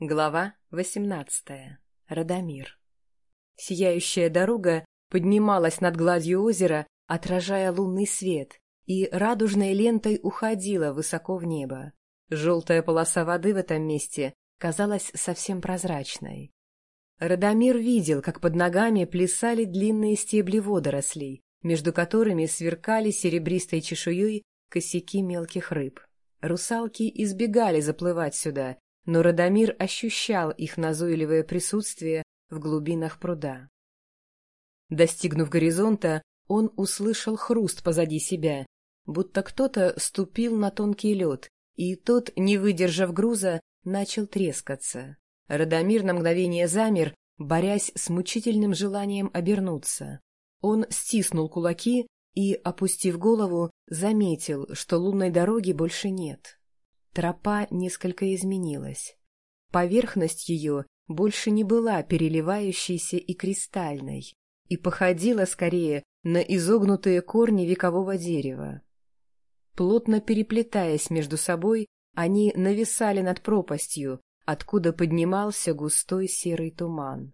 Глава 18. Радомир. Сияющая дорога поднималась над гладью озера, отражая лунный свет, и радужной лентой уходила высоко в небо. Желтая полоса воды в этом месте казалась совсем прозрачной. Радомир видел, как под ногами плясали длинные стебли водорослей, между которыми сверкали серебристой чешуей косяки мелких рыб. Русалки избегали заплывать сюда, но Радомир ощущал их назойливое присутствие в глубинах пруда. Достигнув горизонта, он услышал хруст позади себя, будто кто-то ступил на тонкий лед, и тот, не выдержав груза, начал трескаться. Радомир на мгновение замер, борясь с мучительным желанием обернуться. Он стиснул кулаки и, опустив голову, заметил, что лунной дороги больше нет. Тропа несколько изменилась. Поверхность ее больше не была переливающейся и кристальной, и походила скорее на изогнутые корни векового дерева. Плотно переплетаясь между собой, они нависали над пропастью, откуда поднимался густой серый туман.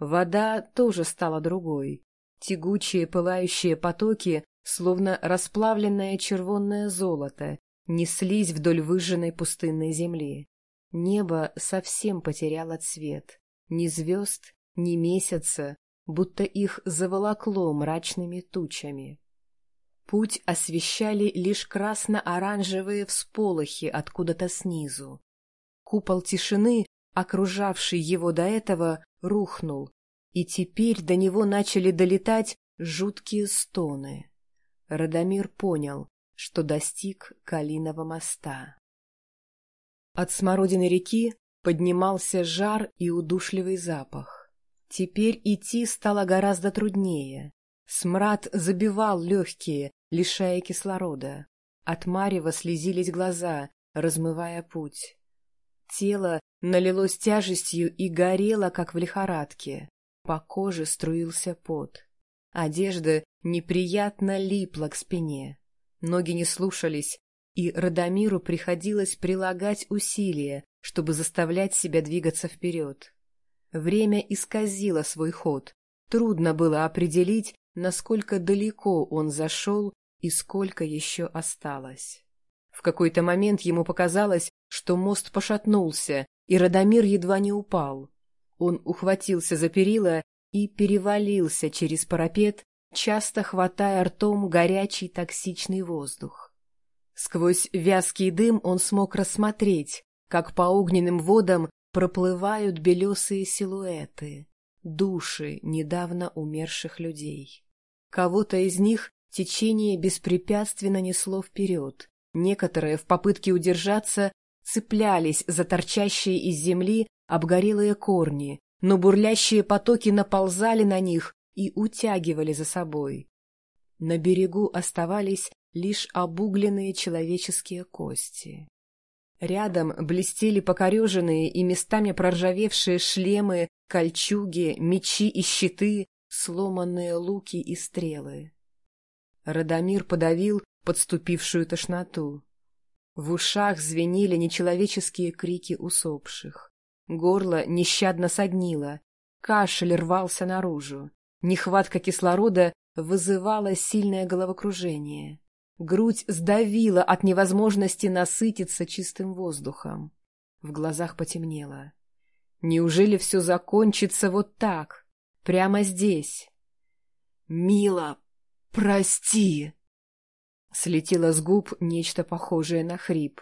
Вода тоже стала другой. Тягучие пылающие потоки, словно расплавленное червонное золото, неслись вдоль выжженной пустынной земли. Небо совсем потеряло цвет. Ни звезд, ни месяца, будто их заволокло мрачными тучами. Путь освещали лишь красно-оранжевые всполохи откуда-то снизу. Купол тишины, окружавший его до этого, рухнул, и теперь до него начали долетать жуткие стоны. Радомир понял, что достиг Калиного моста. От смородины реки поднимался жар и удушливый запах. Теперь идти стало гораздо труднее. Смрад забивал легкие, лишая кислорода. От марева слезились глаза, размывая путь. Тело налилось тяжестью и горело, как в лихорадке. По коже струился пот. Одежда неприятно липла к спине. Ноги не слушались, и Радомиру приходилось прилагать усилия, чтобы заставлять себя двигаться вперед. Время исказило свой ход. Трудно было определить, насколько далеко он зашел и сколько еще осталось. В какой-то момент ему показалось, что мост пошатнулся, и Радомир едва не упал. Он ухватился за перила и перевалился через парапет, часто хватая ртом горячий токсичный воздух. Сквозь вязкий дым он смог рассмотреть, как по огненным водам проплывают белесые силуэты, души недавно умерших людей. Кого-то из них течение беспрепятственно несло вперед, некоторые в попытке удержаться цеплялись за торчащие из земли обгорелые корни, но бурлящие потоки наползали на них и утягивали за собой. На берегу оставались лишь обугленные человеческие кости. Рядом блестели покореженные и местами проржавевшие шлемы, кольчуги, мечи и щиты, сломанные луки и стрелы. Радомир подавил подступившую тошноту. В ушах звенели нечеловеческие крики усопших. Горло нещадно соднило, кашель рвался наружу. Нехватка кислорода вызывала сильное головокружение. Грудь сдавила от невозможности насытиться чистым воздухом. В глазах потемнело. Неужели все закончится вот так, прямо здесь? «Мила, прости!» Слетело с губ нечто похожее на хрип.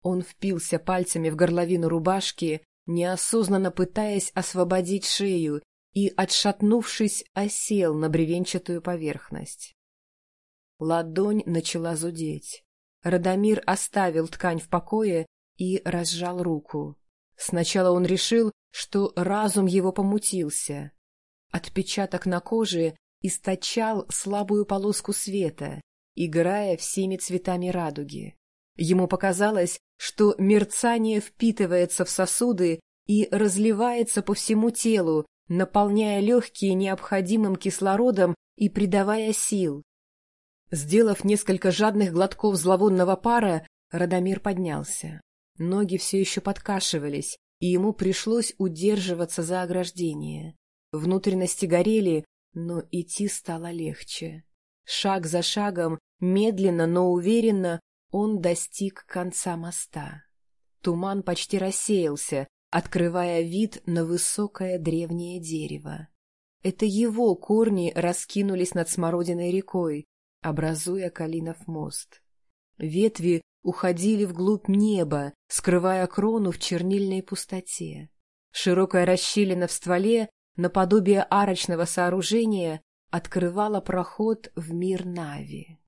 Он впился пальцами в горловину рубашки, неосознанно пытаясь освободить шею и, отшатнувшись, осел на бревенчатую поверхность. Ладонь начала зудеть. Радомир оставил ткань в покое и разжал руку. Сначала он решил, что разум его помутился. Отпечаток на коже источал слабую полоску света, играя всеми цветами радуги. Ему показалось, что мерцание впитывается в сосуды и разливается по всему телу, наполняя легкие необходимым кислородом и придавая сил. Сделав несколько жадных глотков зловонного пара, Радомир поднялся. Ноги все еще подкашивались, и ему пришлось удерживаться за ограждение. Внутренности горели, но идти стало легче. Шаг за шагом, медленно, но уверенно, он достиг конца моста. Туман почти рассеялся, открывая вид на высокое древнее дерево. Это его корни раскинулись над Смородиной рекой, образуя Калинов мост. Ветви уходили вглубь неба, скрывая крону в чернильной пустоте. Широкая расщелина в стволе, наподобие арочного сооружения, открывала проход в мир Нави.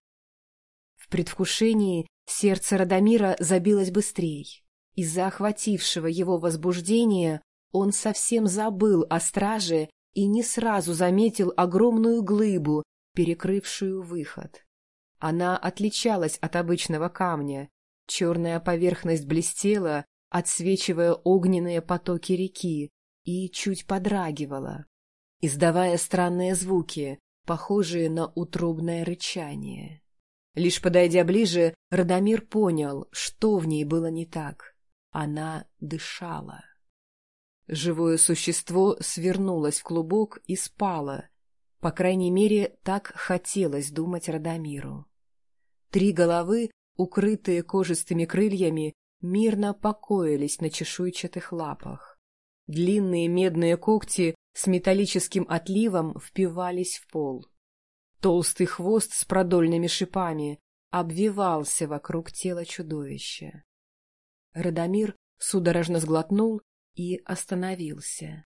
В предвкушении сердце Радомира забилось быстрей. Из-за охватившего его возбуждения он совсем забыл о страже и не сразу заметил огромную глыбу, перекрывшую выход. Она отличалась от обычного камня. Черная поверхность блестела, отсвечивая огненные потоки реки, и чуть подрагивала, издавая странные звуки, похожие на утробное рычание. Лишь подойдя ближе, Радомир понял, что в ней было не так. Она дышала. Живое существо свернулось в клубок и спало. По крайней мере, так хотелось думать Радомиру. Три головы, укрытые кожистыми крыльями, мирно покоились на чешуйчатых лапах. Длинные медные когти с металлическим отливом впивались в пол. Толстый хвост с продольными шипами обвивался вокруг тела чудовища. Радомир судорожно сглотнул и остановился.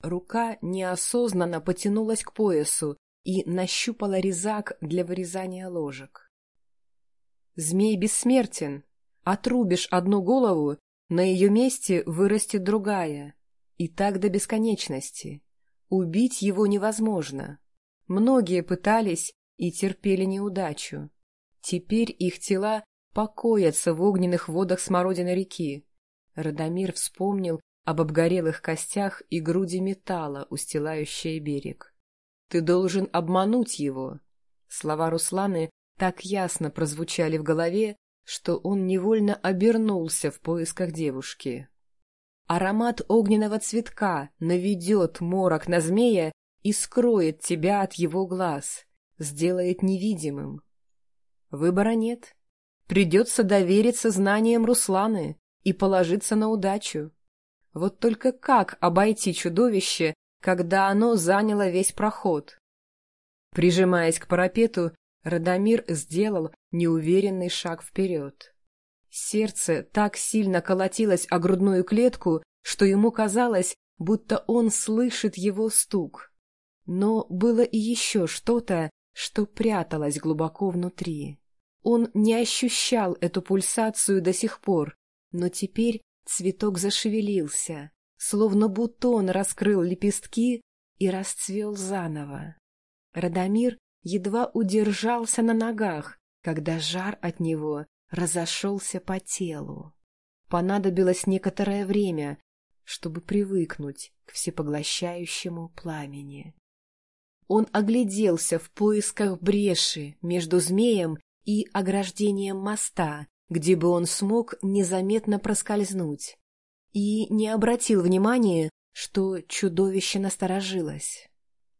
Рука неосознанно потянулась к поясу и нащупала резак для вырезания ложек. Змей бессмертен. Отрубишь одну голову, на ее месте вырастет другая. И так до бесконечности. Убить его невозможно. Многие пытались и терпели неудачу. Теперь их тела покоятся в огненных водах смородины реки. Радомир вспомнил об обгорелых костях и груди металла, устилающие берег. «Ты должен обмануть его!» Слова Русланы так ясно прозвучали в голове, что он невольно обернулся в поисках девушки. Аромат огненного цветка наведет морок на змея и скроет тебя от его глаз, сделает невидимым. Выбора нет. Придется довериться знаниям Русланы и положиться на удачу. Вот только как обойти чудовище, когда оно заняло весь проход? Прижимаясь к парапету, Радомир сделал неуверенный шаг вперед. Сердце так сильно колотилось о грудную клетку, что ему казалось, будто он слышит его стук. Но было и еще что-то, что пряталось глубоко внутри. Он не ощущал эту пульсацию до сих пор, но теперь Цветок зашевелился, словно бутон раскрыл лепестки и расцвел заново. Радомир едва удержался на ногах, когда жар от него разошелся по телу. Понадобилось некоторое время, чтобы привыкнуть к всепоглощающему пламени. Он огляделся в поисках бреши между змеем и ограждением моста, где бы он смог незаметно проскользнуть, и не обратил внимания, что чудовище насторожилось.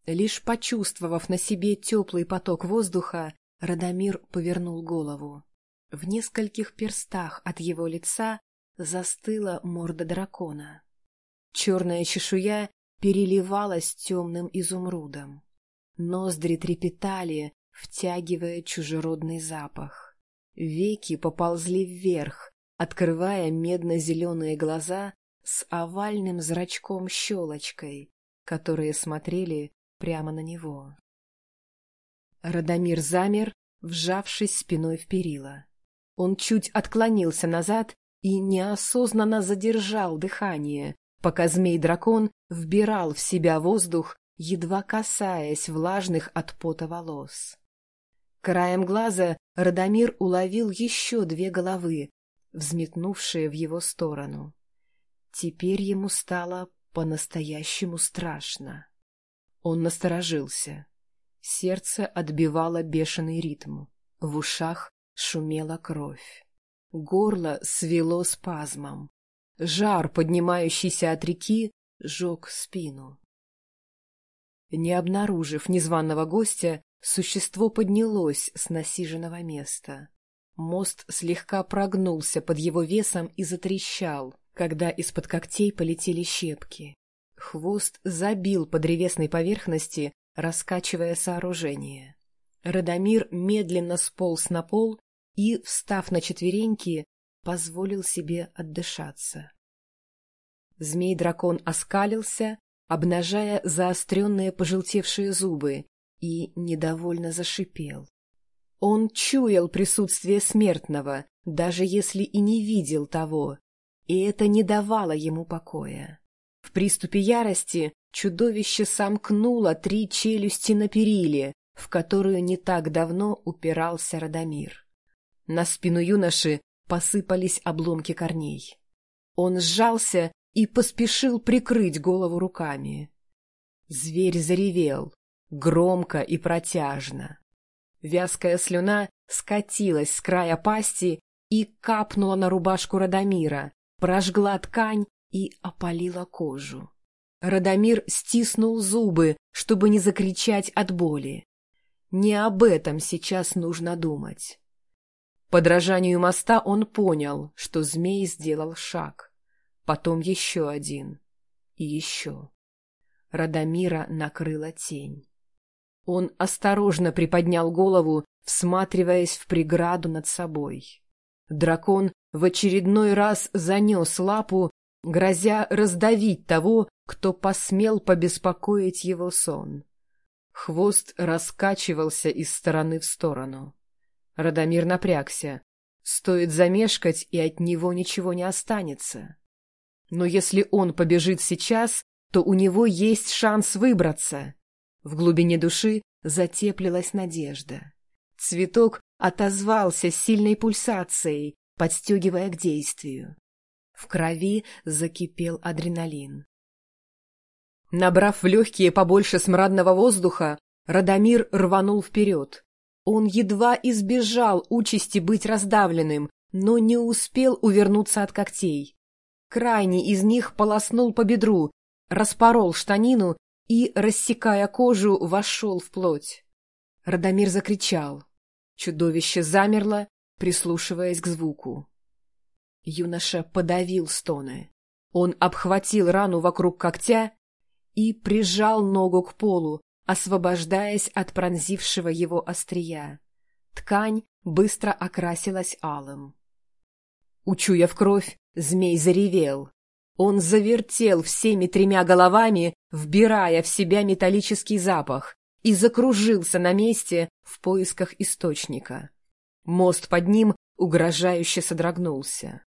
Лишь почувствовав на себе теплый поток воздуха, Радомир повернул голову. В нескольких перстах от его лица застыла морда дракона. Черная чешуя переливалась темным изумрудом. Ноздри трепетали, втягивая чужеродный запах. Веки поползли вверх, открывая медно-зеленые глаза с овальным зрачком-щелочкой, которые смотрели прямо на него. Радомир замер, вжавшись спиной в перила. Он чуть отклонился назад и неосознанно задержал дыхание, пока змей-дракон вбирал в себя воздух, едва касаясь влажных от пота волос. Краем глаза Радомир уловил еще две головы, взметнувшие в его сторону. Теперь ему стало по-настоящему страшно. Он насторожился. Сердце отбивало бешеный ритм. В ушах шумела кровь. Горло свело спазмом. Жар, поднимающийся от реки, жег спину. Не обнаружив незваного гостя, существо поднялось с насиженного места. Мост слегка прогнулся под его весом и затрещал, когда из-под когтей полетели щепки. Хвост забил по древесной поверхности, раскачивая сооружение. Радомир медленно сполз на пол и, встав на четвереньки, позволил себе отдышаться. Змей-дракон оскалился, обнажая заостренные пожелтевшие зубы, и недовольно зашипел. Он чуял присутствие смертного, даже если и не видел того, и это не давало ему покоя. В приступе ярости чудовище сомкнуло три челюсти на периле, в которую не так давно упирался Радомир. На спину юноши посыпались обломки корней. Он сжался и поспешил прикрыть голову руками. Зверь заревел, громко и протяжно. Вязкая слюна скатилась с края пасти и капнула на рубашку Радомира, прожгла ткань и опалила кожу. Радомир стиснул зубы, чтобы не закричать от боли. Не об этом сейчас нужно думать. По дрожанию моста он понял, что змей сделал шаг. Потом еще один. И еще. Радомира накрыла тень. Он осторожно приподнял голову, всматриваясь в преграду над собой. Дракон в очередной раз занес лапу, грозя раздавить того, кто посмел побеспокоить его сон. Хвост раскачивался из стороны в сторону. Радомир напрягся. Стоит замешкать, и от него ничего не останется. Но если он побежит сейчас, то у него есть шанс выбраться. В глубине души затеплилась надежда. Цветок отозвался сильной пульсацией, подстегивая к действию. В крови закипел адреналин. Набрав в легкие побольше смрадного воздуха, Радомир рванул вперед. Он едва избежал участи быть раздавленным, но не успел увернуться от когтей. Крайний из них полоснул по бедру, распорол штанину и, рассекая кожу, вошел в плоть. Радомир закричал. Чудовище замерло, прислушиваясь к звуку. Юноша подавил стоны. Он обхватил рану вокруг когтя и прижал ногу к полу, освобождаясь от пронзившего его острия. Ткань быстро окрасилась алым. Учуяв кровь, змей заревел. Он завертел всеми тремя головами, вбирая в себя металлический запах, и закружился на месте в поисках источника. Мост под ним угрожающе содрогнулся.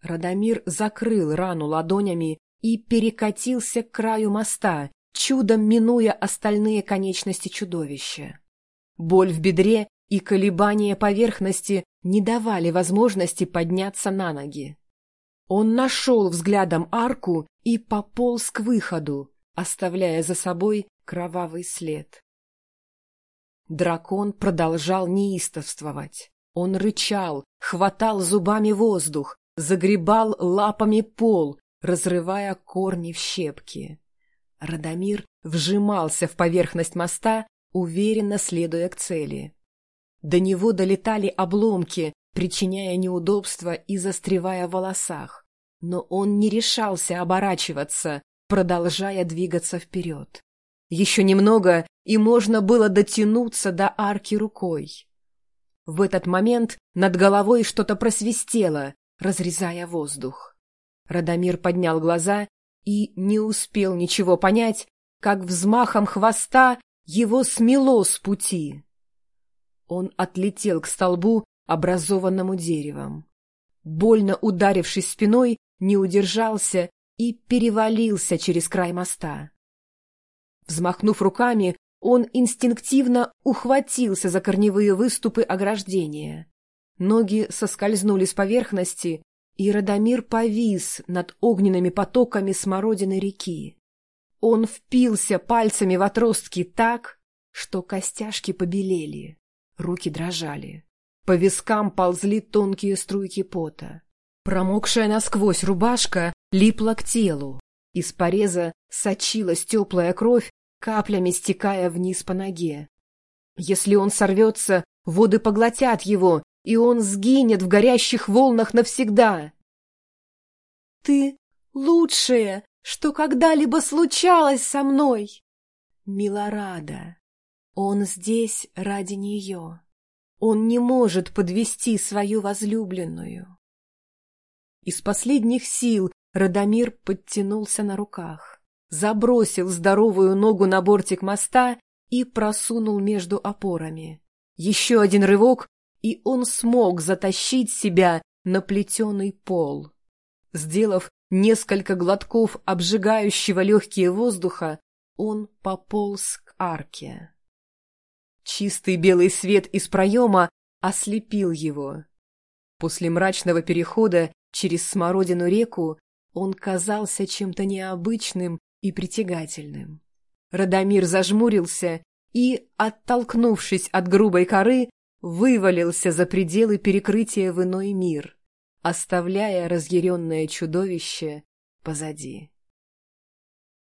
Радомир закрыл рану ладонями и перекатился к краю моста, чудом минуя остальные конечности чудовища. Боль в бедре и колебания поверхности не давали возможности подняться на ноги. Он нашел взглядом арку и пополз к выходу, оставляя за собой кровавый след. Дракон продолжал неистовствовать. Он рычал, хватал зубами воздух, загребал лапами пол, разрывая корни в щепки. Радомир вжимался в поверхность моста, уверенно следуя к цели. До него долетали обломки, причиняя неудобства и застревая в волосах. Но он не решался оборачиваться, продолжая двигаться вперед. Еще немного, и можно было дотянуться до арки рукой. В этот момент над головой что-то просвистело, разрезая воздух. Радомир поднял глаза и не успел ничего понять, как взмахом хвоста его смело с пути. Он отлетел к столбу, образованному деревом. Больно ударившись спиной, не удержался и перевалился через край моста. Взмахнув руками, он инстинктивно ухватился за корневые выступы ограждения. Ноги соскользнули с поверхности, и Радомир повис над огненными потоками смородины реки. Он впился пальцами в отростки так, что костяшки побелели, руки дрожали. По вискам ползли тонкие струйки пота. Промокшая насквозь рубашка липла к телу. Из пореза сочилась теплая кровь, каплями стекая вниз по ноге. Если он сорвется, воды поглотят его, и он сгинет в горящих волнах навсегда. «Ты лучшее, что когда-либо случалось со мной!» Милорада. Он здесь ради нее. Он не может подвести свою возлюбленную. Из последних сил Радомир подтянулся на руках, забросил здоровую ногу на бортик моста и просунул между опорами. Еще один рывок, и он смог затащить себя на плетеный пол. Сделав несколько глотков обжигающего легкие воздуха, он пополз к арке. Чистый белый свет из проема ослепил его. После мрачного перехода через смородину реку он казался чем-то необычным и притягательным. Радомир зажмурился и, оттолкнувшись от грубой коры, вывалился за пределы перекрытия в иной мир, оставляя разъяренное чудовище позади.